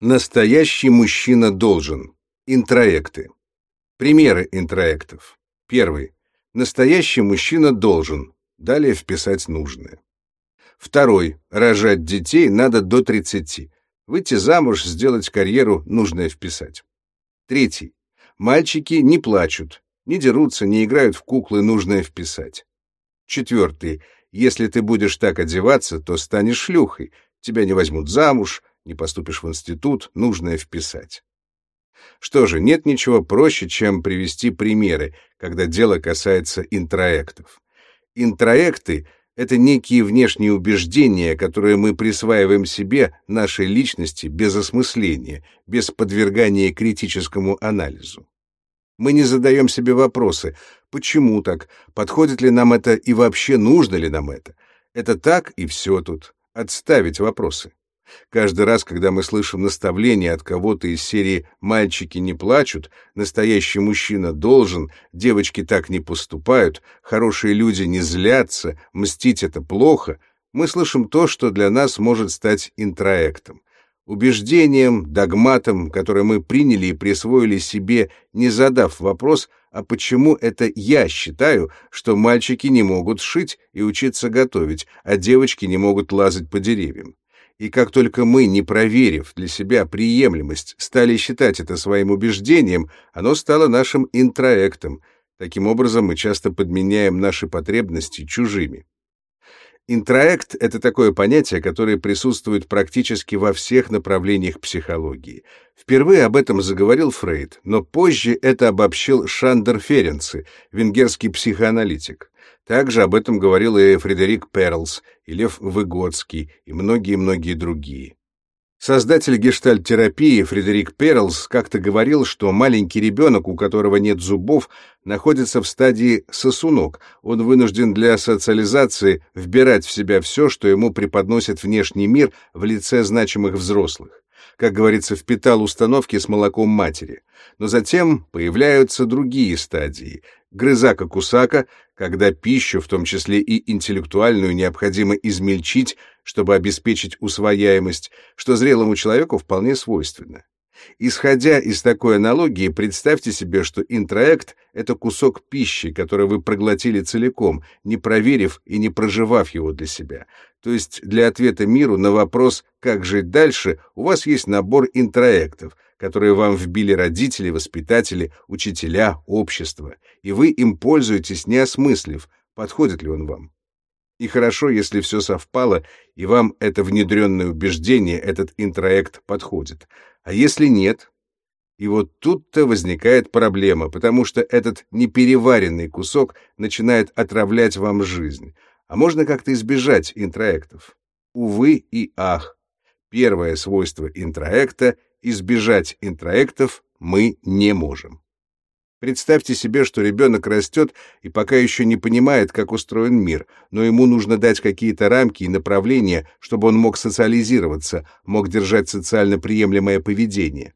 Настоящий мужчина должен. Интроекты. Примеры интроектов. Первый. Настоящий мужчина должен. Далее вписать нужное. Второй. Рожать детей надо до 30. Выйти замуж, сделать карьеру, нужное вписать. Третий. Мальчики не плачут, не дерутся, не играют в куклы, нужное вписать. Четвертый. Если ты будешь так одеваться, то станешь шлюхой. Тебя не возьмут замуж, не поступишь в институт, нужное вписать. Что же, нет ничего проще, чем привести примеры, когда дело касается интроектов. Интроекты — это некие внешние убеждения, которые мы присваиваем себе, нашей личности, без осмысления, без подвергания критическому анализу. Мы не задаем себе вопросы, почему так, подходит ли нам это и вообще нужно ли нам это. Это так и все тут. Отставить вопросы. Каждый раз, когда мы слышим наставление от кого-то из серии «мальчики не плачут», «настоящий мужчина должен», «девочки так не поступают», «хорошие люди не злятся», «мстить это плохо», мы слышим то, что для нас может стать интроектом. Убеждением, догматом, которое мы приняли и присвоили себе, не задав вопрос, а почему это я считаю, что мальчики не могут шить и учиться готовить, а девочки не могут лазать по деревьям. И как только мы, не проверив для себя приемлемость, стали считать это своим убеждением, оно стало нашим интроектом. Таким образом, мы часто подменяем наши потребности чужими. Интроект — это такое понятие, которое присутствует практически во всех направлениях психологии. Впервые об этом заговорил Фрейд, но позже это обобщил Шандер Ференци, венгерский психоаналитик. Также об этом говорил и Фредерик Перлс, и Лев Выгодский, и многие-многие другие. Создатель гештальт-терапии Фредерик Перлс как-то говорил, что маленький ребенок, у которого нет зубов, находится в стадии сосунок. Он вынужден для социализации вбирать в себя все, что ему преподносит внешний мир в лице значимых взрослых как говорится, впитал установки с молоком матери. Но затем появляются другие стадии. Грызака-кусака, когда пищу, в том числе и интеллектуальную, необходимо измельчить, чтобы обеспечить усвояемость, что зрелому человеку вполне свойственно. Исходя из такой аналогии, представьте себе, что интроект — это кусок пищи, который вы проглотили целиком, не проверив и не проживав его для себя. То есть для ответа миру на вопрос «как жить дальше» у вас есть набор интроектов, которые вам вбили родители, воспитатели, учителя, общество, и вы им пользуетесь, не осмыслив, подходит ли он вам. И хорошо, если все совпало, и вам это внедренное убеждение, этот интроект подходит. А если нет? И вот тут-то возникает проблема, потому что этот непереваренный кусок начинает отравлять вам жизнь. А можно как-то избежать интроектов? Увы и ах. Первое свойство интроекта — избежать интроектов мы не можем. Представьте себе, что ребенок растет и пока еще не понимает, как устроен мир, но ему нужно дать какие-то рамки и направления, чтобы он мог социализироваться, мог держать социально приемлемое поведение.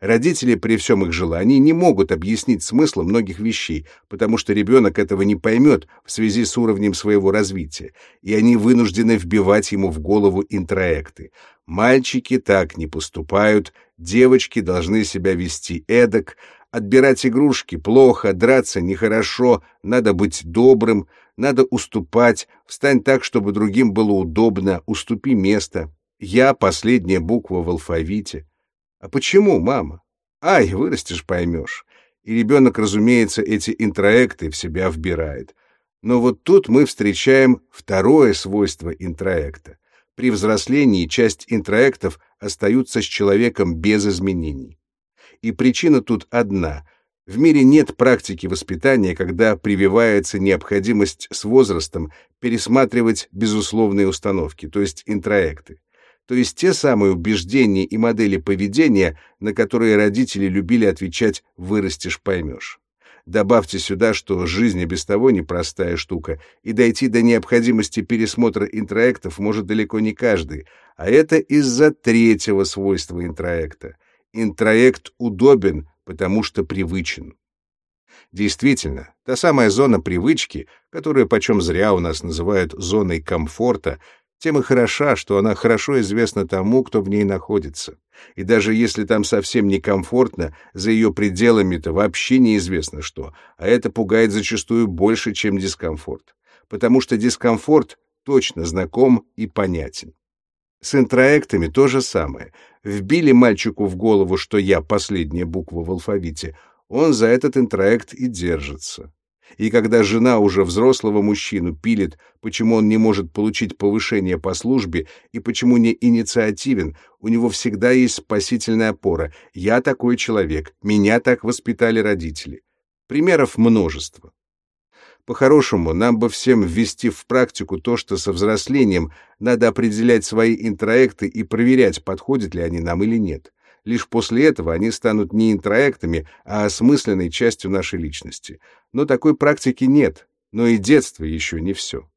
Родители при всем их желании не могут объяснить смысл многих вещей, потому что ребенок этого не поймет в связи с уровнем своего развития, и они вынуждены вбивать ему в голову интроекты. Мальчики так не поступают, девочки должны себя вести эдак, Отбирать игрушки плохо, драться нехорошо, надо быть добрым, надо уступать, встань так, чтобы другим было удобно, уступи место. Я — последняя буква в алфавите. А почему, мама? Ай, вырастешь, поймешь. И ребенок, разумеется, эти интроекты в себя вбирает. Но вот тут мы встречаем второе свойство интроекта. При взрослении часть интроектов остаются с человеком без изменений и причина тут одна. В мире нет практики воспитания, когда прививается необходимость с возрастом пересматривать безусловные установки, то есть интроекты. То есть те самые убеждения и модели поведения, на которые родители любили отвечать «вырастешь, поймешь». Добавьте сюда, что жизнь и без того непростая штука, и дойти до необходимости пересмотра интроектов может далеко не каждый, а это из-за третьего свойства интроекта — интроект удобен, потому что привычен. Действительно, та самая зона привычки, которую почем зря у нас называют зоной комфорта, тем и хороша, что она хорошо известна тому, кто в ней находится. И даже если там совсем некомфортно, за ее пределами-то вообще неизвестно что, а это пугает зачастую больше, чем дискомфорт. Потому что дискомфорт точно знаком и понятен. С интроектами то же самое. Вбили мальчику в голову, что я последняя буква в алфавите, он за этот интроект и держится. И когда жена уже взрослого мужчину пилит, почему он не может получить повышение по службе и почему не инициативен, у него всегда есть спасительная опора. Я такой человек, меня так воспитали родители. Примеров множество. По-хорошему, нам бы всем ввести в практику то, что со взрослением надо определять свои интроекты и проверять, подходят ли они нам или нет. Лишь после этого они станут не интроектами, а осмысленной частью нашей личности. Но такой практики нет, но и детство еще не все.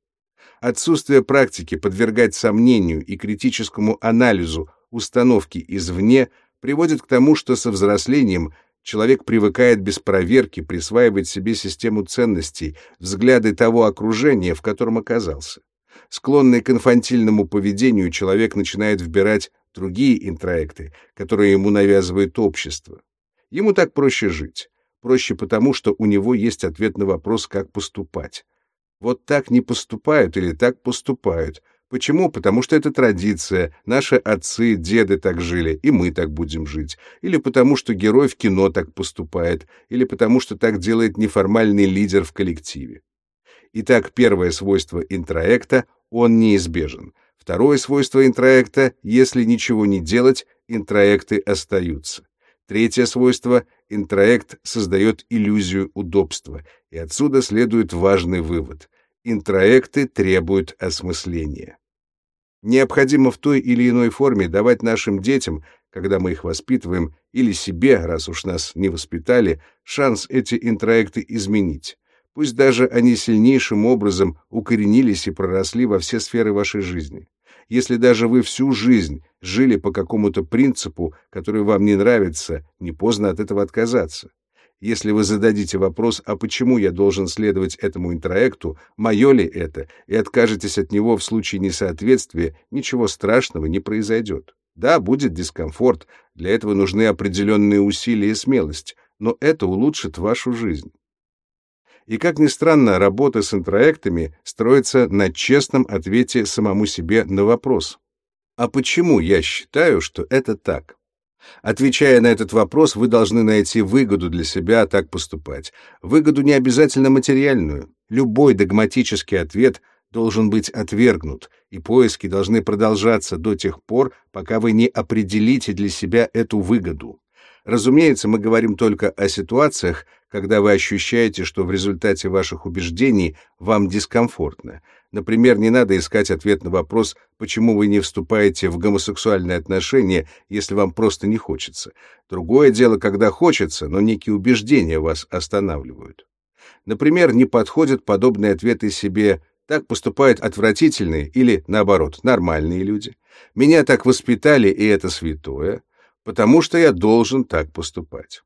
Отсутствие практики подвергать сомнению и критическому анализу установки извне приводит к тому, что со взрослением человек привыкает без проверки присваивать себе систему ценностей, взгляды того окружения, в котором оказался. Склонный к инфантильному поведению, человек начинает вбирать другие интроекты, которые ему навязывает общество. Ему так проще жить. Проще потому, что у него есть ответ на вопрос, как поступать. Вот так не поступают или так поступают. Почему? Потому что это традиция. Наши отцы, деды так жили, и мы так будем жить. Или потому что герой в кино так поступает. Или потому что так делает неформальный лидер в коллективе. Итак, первое свойство интроекта — он неизбежен. Второе свойство интроекта — если ничего не делать, интроекты остаются. Третье свойство — интроект создает иллюзию удобства, и отсюда следует важный вывод. Интроекты требуют осмысления. Необходимо в той или иной форме давать нашим детям, когда мы их воспитываем, или себе, раз уж нас не воспитали, шанс эти интроекты изменить. Пусть даже они сильнейшим образом укоренились и проросли во все сферы вашей жизни. Если даже вы всю жизнь жили по какому-то принципу, который вам не нравится, не поздно от этого отказаться. Если вы зададите вопрос, а почему я должен следовать этому интроекту, мое ли это, и откажетесь от него в случае несоответствия, ничего страшного не произойдет. Да, будет дискомфорт, для этого нужны определенные усилия и смелость, но это улучшит вашу жизнь. И, как ни странно, работа с интроектами строится на честном ответе самому себе на вопрос. А почему я считаю, что это так? Отвечая на этот вопрос, вы должны найти выгоду для себя так поступать. Выгоду не обязательно материальную. Любой догматический ответ должен быть отвергнут, и поиски должны продолжаться до тех пор, пока вы не определите для себя эту выгоду. Разумеется, мы говорим только о ситуациях, когда вы ощущаете, что в результате ваших убеждений вам дискомфортно. Например, не надо искать ответ на вопрос, почему вы не вступаете в гомосексуальные отношения, если вам просто не хочется. Другое дело, когда хочется, но некие убеждения вас останавливают. Например, не подходят подобные ответы себе так поступают отвратительные или, наоборот, нормальные люди. Меня так воспитали, и это святое потому что я должен так поступать.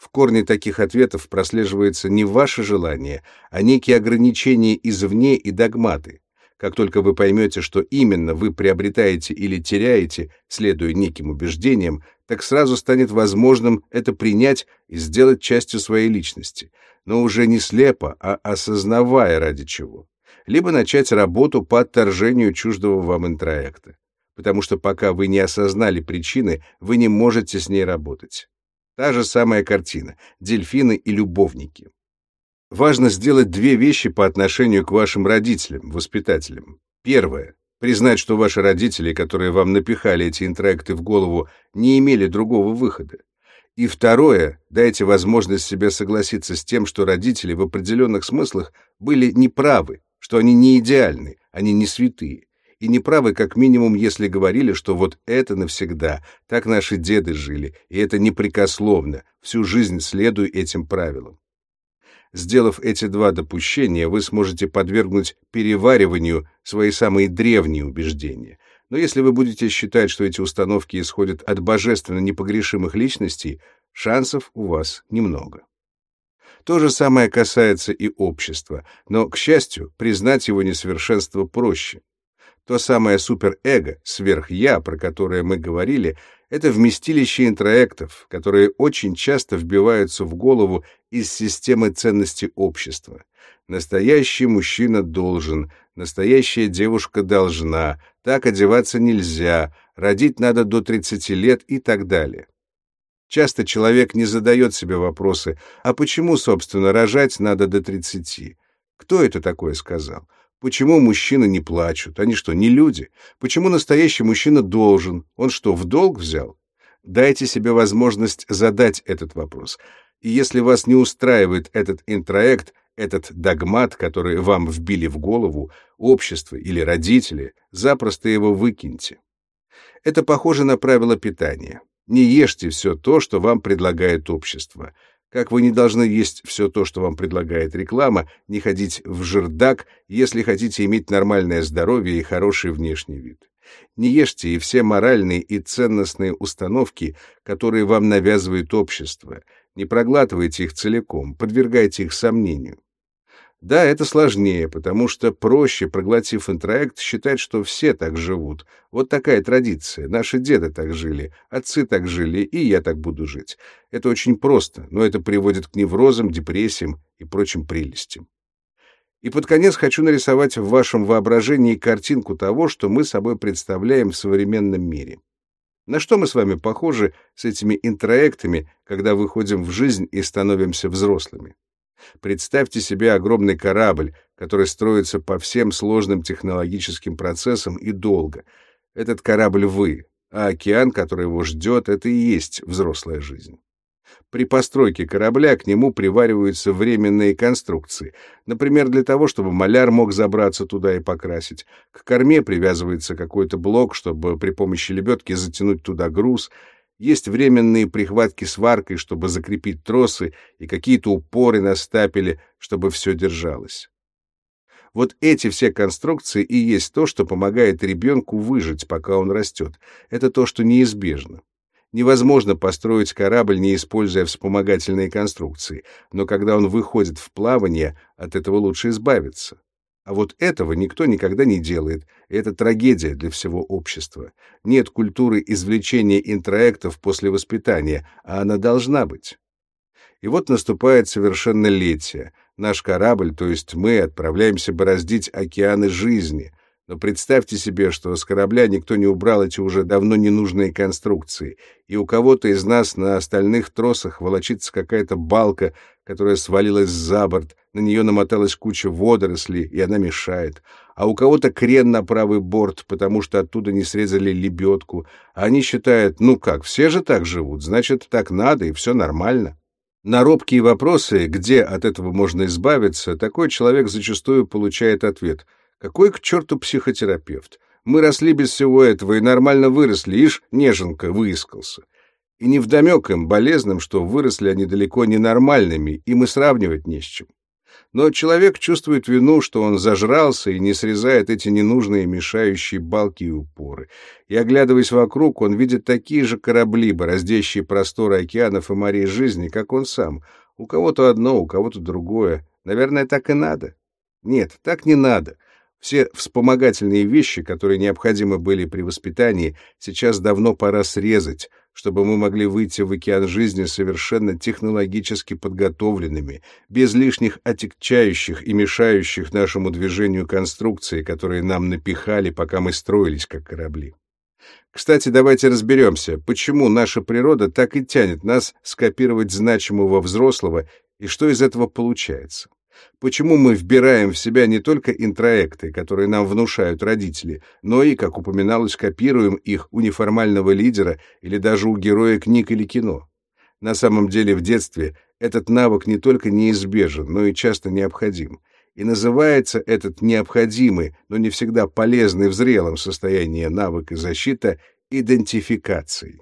В корне таких ответов прослеживается не ваше желание, а некие ограничения извне и догматы. Как только вы поймете, что именно вы приобретаете или теряете, следуя неким убеждениям, так сразу станет возможным это принять и сделать частью своей личности, но уже не слепо, а осознавая ради чего. Либо начать работу по отторжению чуждого вам интроекта потому что пока вы не осознали причины, вы не можете с ней работать. Та же самая картина — дельфины и любовники. Важно сделать две вещи по отношению к вашим родителям, воспитателям. Первое — признать, что ваши родители, которые вам напихали эти интроекты в голову, не имели другого выхода. И второе — дайте возможность себе согласиться с тем, что родители в определенных смыслах были неправы, что они не идеальны, они не святые и неправы как минимум, если говорили, что вот это навсегда, так наши деды жили, и это непрекословно, всю жизнь следуй этим правилам. Сделав эти два допущения, вы сможете подвергнуть перевариванию свои самые древние убеждения. Но если вы будете считать, что эти установки исходят от божественно непогрешимых личностей, шансов у вас немного. То же самое касается и общества, но, к счастью, признать его несовершенство проще. То самое суперэго, сверхя, про которое мы говорили, это вместилище интроектов, которые очень часто вбиваются в голову из системы ценностей общества. Настоящий мужчина должен, настоящая девушка должна, так одеваться нельзя, родить надо до 30 лет и так далее. Часто человек не задает себе вопросы, а почему, собственно, рожать надо до 30? Кто это такое сказал? Почему мужчины не плачут? Они что, не люди? Почему настоящий мужчина должен? Он что, в долг взял? Дайте себе возможность задать этот вопрос. И если вас не устраивает этот интроект, этот догмат, который вам вбили в голову, общество или родители, запросто его выкиньте. Это похоже на правило питания. Не ешьте все то, что вам предлагает общество. Как вы не должны есть все то, что вам предлагает реклама, не ходить в жирдак, если хотите иметь нормальное здоровье и хороший внешний вид. Не ешьте и все моральные и ценностные установки, которые вам навязывает общество. Не проглатывайте их целиком, подвергайте их сомнению. Да, это сложнее, потому что проще, проглотив интроект, считать, что все так живут. Вот такая традиция. Наши деды так жили, отцы так жили, и я так буду жить. Это очень просто, но это приводит к неврозам, депрессиям и прочим прелестям. И под конец хочу нарисовать в вашем воображении картинку того, что мы собой представляем в современном мире. На что мы с вами похожи с этими интроектами, когда выходим в жизнь и становимся взрослыми? Представьте себе огромный корабль, который строится по всем сложным технологическим процессам и долго. Этот корабль вы, а океан, который его ждет, это и есть взрослая жизнь. При постройке корабля к нему привариваются временные конструкции, например, для того, чтобы маляр мог забраться туда и покрасить. К корме привязывается какой-то блок, чтобы при помощи лебедки затянуть туда груз — есть временные прихватки сваркой, чтобы закрепить тросы, и какие-то упоры на стапеле, чтобы все держалось. Вот эти все конструкции и есть то, что помогает ребенку выжить, пока он растет. Это то, что неизбежно. Невозможно построить корабль, не используя вспомогательные конструкции, но когда он выходит в плавание, от этого лучше избавиться. А вот этого никто никогда не делает, это трагедия для всего общества. Нет культуры извлечения интроектов после воспитания, а она должна быть. И вот наступает совершеннолетие. Наш корабль, то есть мы, отправляемся бороздить океаны жизни. Но представьте себе, что с корабля никто не убрал эти уже давно ненужные конструкции, и у кого-то из нас на остальных тросах волочится какая-то балка, которая свалилась за борт, на нее намоталась куча водорослей, и она мешает, а у кого-то крен на правый борт, потому что оттуда не срезали лебедку, а они считают, ну как, все же так живут, значит, так надо, и все нормально. На робкие вопросы, где от этого можно избавиться, такой человек зачастую получает ответ — какой к черту психотерапевт? Мы росли без всего этого и нормально выросли, ишь, неженка выискался. И невдомек им, болезным, что выросли они далеко не нормальными, и сравнивать не с чем. Но человек чувствует вину, что он зажрался и не срезает эти ненужные мешающие балки и упоры. И, оглядываясь вокруг, он видит такие же корабли, бороздящие просторы океанов и морей жизни, как он сам. У кого-то одно, у кого-то другое. Наверное, так и надо. Нет, так не надо. Все вспомогательные вещи, которые необходимы были при воспитании, сейчас давно пора срезать, чтобы мы могли выйти в океан жизни совершенно технологически подготовленными, без лишних отягчающих и мешающих нашему движению конструкций, которые нам напихали, пока мы строились как корабли. Кстати, давайте разберемся, почему наша природа так и тянет нас скопировать значимого взрослого и что из этого получается. Почему мы вбираем в себя не только интроекты, которые нам внушают родители, но и, как упоминалось, копируем их у неформального лидера или даже у героя книг или кино? На самом деле в детстве этот навык не только неизбежен, но и часто необходим. И называется этот необходимый, но не всегда полезный в зрелом состоянии навык и защита идентификацией.